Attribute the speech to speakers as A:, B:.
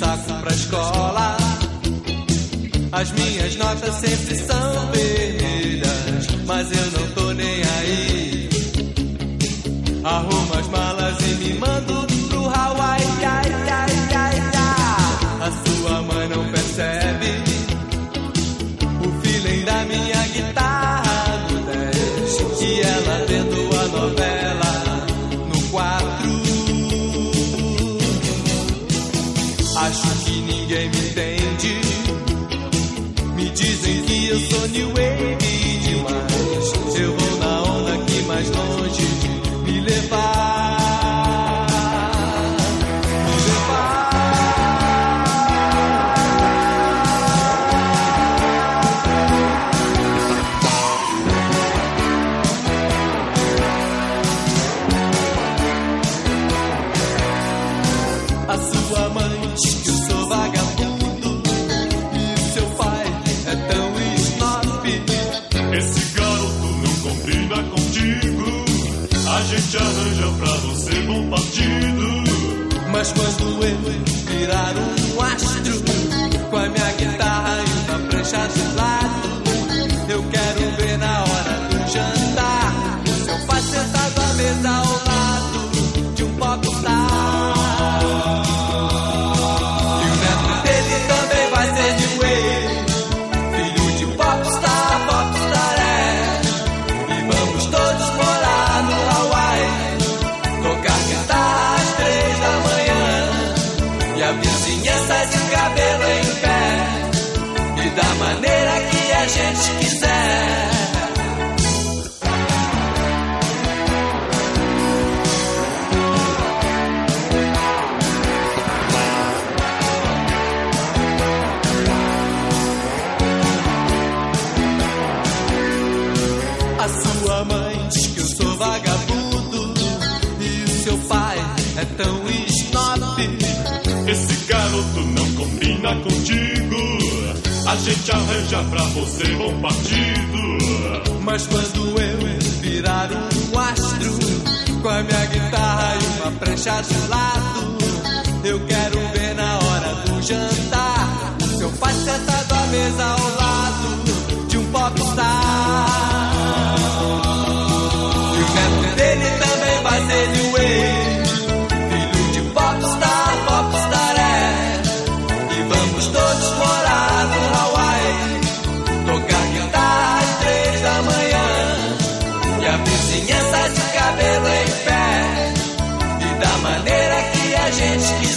A: saco pra escola. As minhas notas sempre são vermelhas, mas eu não tô nem aí. Arrumo as malas e me mando pro Hawaii. Ai, ai, ai, ai. A sua mãe não percebe o feeling da minha Acho que ninguém me entende. Me dizem que eu sou new wave A
B: gente arranja pra você bom partido.
A: Mas quando eu virar um astro com a minha guitarra e uma prancha de lado, vizinhança de cabelo em pé, e da maneira que a gente quiser. A sua mãe que eu sou vagabundo e seu pai é tão
B: contigo. A gente arranja pra você bom partido.
A: Mas quando eu virar um astro com a minha guitarra e uma prancha de lado, eu quero ver na hora do jantar seu pai sentado à mesa ao lado de um popstar. touch